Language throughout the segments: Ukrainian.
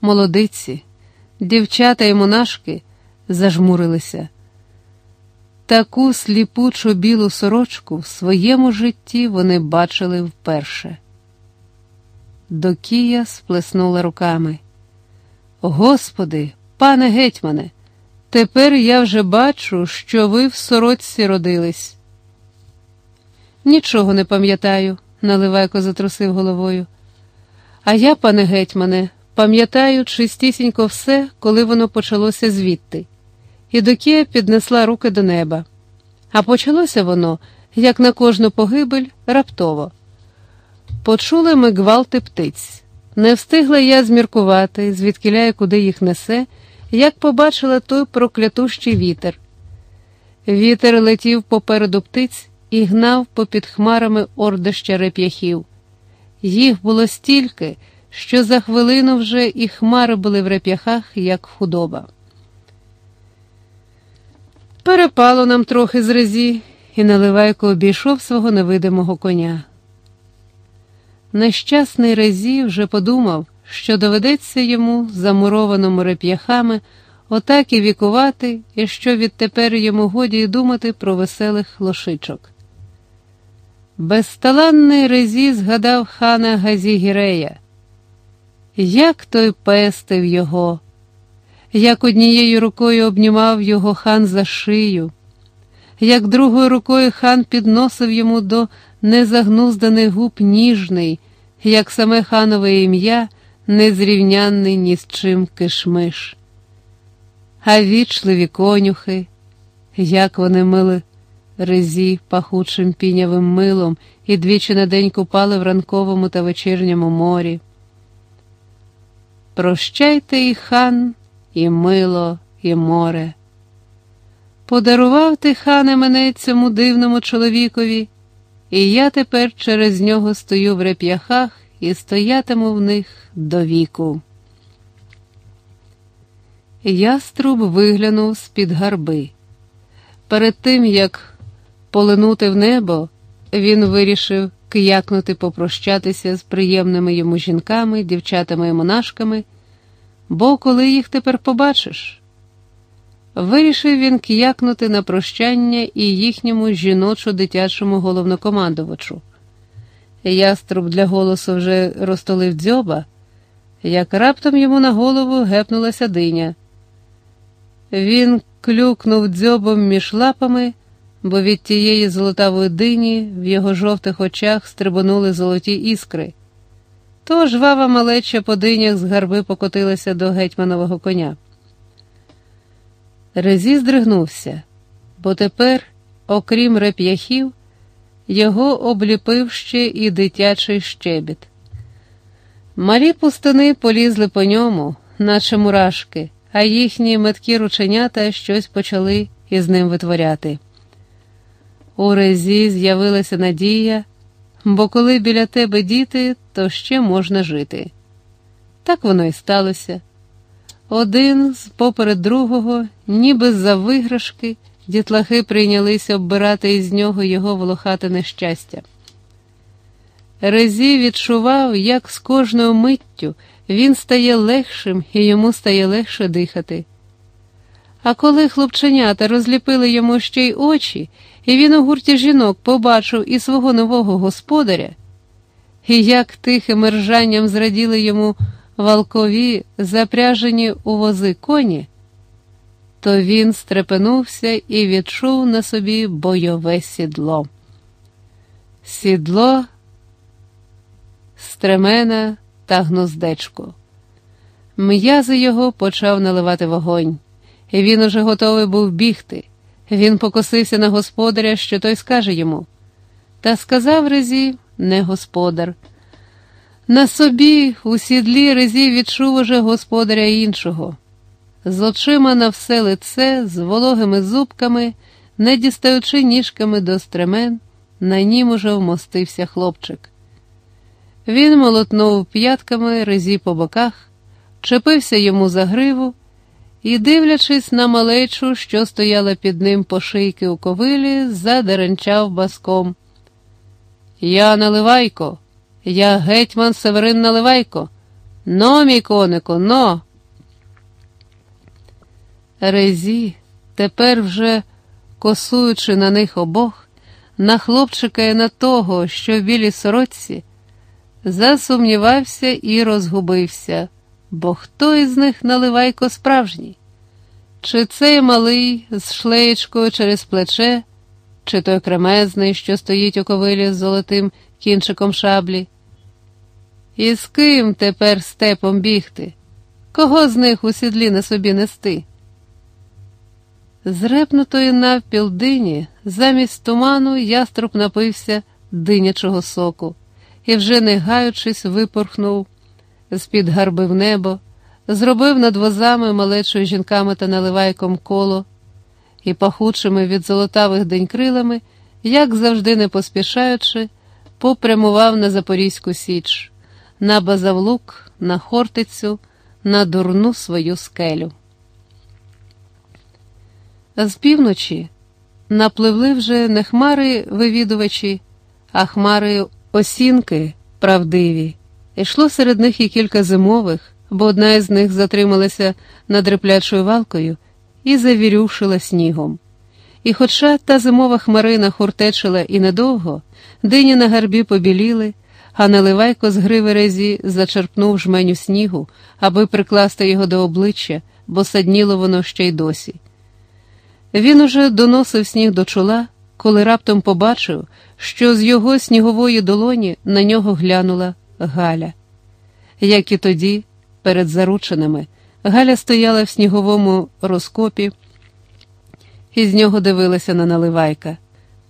молодиці, дівчата і монашки зажмурилися. Таку сліпучу білу сорочку в своєму житті вони бачили вперше. Докія сплеснула руками. Господи, пане гетьмане, тепер я вже бачу, що ви в сорочці родились. Нічого не пам'ятаю, Наливайко затрусив головою. А я, пане гетьмане, пам'ятаю чистісінько все, коли воно почалося звідти. І Докія піднесла руки до неба. А почалося воно, як на кожну погибель, раптово. Почули ми гвалти птиць. Не встигла я зміркувати, звідкиляє, куди їх несе, як побачила той проклятущий вітер. Вітер летів попереду птиць і гнав попід хмарами ордища реп'яхів. Їх було стільки, що за хвилину вже і хмари були в реп'яхах, як худоба. Перепало нам трохи з резі, і Наливайко обійшов свого невидимого коня. Нещасний резі вже подумав, що доведеться йому, замурованому реп'яхами, отак і вікувати, і що відтепер йому годі й думати про веселих лошичок. Безталанний резі згадав хана Газігірея. Як той пестив його, як однією рукою обнімав його хан за шию, як другою рукою хан підносив йому до незагнузданих губ ніжний, як саме ханове ім'я, незрівнянний ні з чим кишмиш. А вічливі конюхи, як вони мили резі пахучим пінявим милом і двічі на день купали в ранковому та вечірньому морі. Прощайте і хан, і мило, і море. Подарував ти, хане, мене цьому дивному чоловікові, і я тепер через нього стою в реп'яхах і стоятиму в них до віку. Яструб виглянув з-під гарби. Перед тим, як полинути в небо, він вирішив киякнути попрощатися з приємними йому жінками, дівчатами і монашками, бо коли їх тепер побачиш. Вирішив він к'якнути на прощання і їхньому жіночо-дитячому головнокомандувачу. Яструб для голосу вже розтолив дзьоба, як раптом йому на голову гепнулася диня. Він клюкнув дзьобом між лапами бо від тієї золотавої дині в його жовтих очах стрибонули золоті іскри. То жвава малеча по динях з гарби покотилася до гетьманового коня. Резі здригнувся, бо тепер, окрім реп'яхів, його обліпив ще і дитячий щебіт. Малі пустини полізли по ньому, наче мурашки, а їхні меткі рученята щось почали із ним витворяти. У резі з'явилася надія, бо коли біля тебе діти, то ще можна жити. Так воно і сталося. Один з поперед другого, ніби за виграшки, дітлахи прийнялися оббирати із нього його волохате нещастя. Резі відчував, як з кожною миттю він стає легшим і йому стає легше дихати. А коли хлопченята розліпили йому ще й очі, і він у гурті жінок побачив і свого нового господаря, і як тихим ржанням зраділи йому валкові, запряжені у вози коні, то він стрепенувся і відчув на собі бойове сідло. Сідло, стремена та гнуздечко. М'язи його почав наливати вогонь він уже готовий був бігти. Він покосився на господаря, що той скаже йому. Та сказав Резі не господар. На собі у сідлі Резі відчув уже господаря іншого. З очима на все лице, з вологими зубками, не дістаючи ніжками до стремен, на нім уже вмостився хлопчик. Він молотнув п'ятками Резі по боках, чепився йому за гриву і, дивлячись на малечу, що стояла під ним по шийки у ковилі, задеренчав баском. Я Наливайко, я гетьман Северин Наливайко, Но, мій конику, но. Резі, тепер вже косуючи на них обох, на хлопчика і на того, що в білій сорочці, засумнівався і розгубився, бо хто із них наливайко справжній? Чи цей малий з шлеєчкою через плече, чи той кремезний, що стоїть у ковилі з золотим кінчиком шаблі? І з ким тепер степом бігти? Кого з них у сідлі на собі нести? З репнутої навпіл дині замість туману яструб напився динячого соку і, вже не гаючись, випорхнув з-під гарби в небо, зробив над возами малечою жінками та наливайком коло і пахучими від золотавих день крилами, як завжди не поспішаючи, попрямував на Запорізьку Січ, на базавлук, на Хортицю, на дурну свою скелю. З півночі напливли вже не хмари вивідувачі, а хмари осінки правдиві. Йшло серед них і кілька зимових, бо одна із них затрималася над реплячою валкою і завірюшила снігом. І, хоча та зимова хмарина хуртечила і недовго, дині на гарбі побіліли, а наливайко з гриви резі зачерпнув жменю снігу, аби прикласти його до обличчя, бо садніло воно ще й досі. Він уже доносив сніг до чола, коли раптом побачив, що з його снігової долоні на нього глянула Галя. Як і тоді, перед зарученими, Галя стояла в сніговому розкопі і з нього дивилася на наливайка.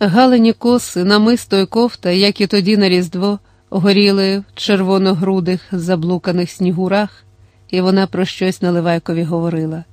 Галині коси, намисто й кофта, як і тоді на Різдво, горіли в червоногрудих заблуканих снігурах, і вона про щось наливайкові говорила.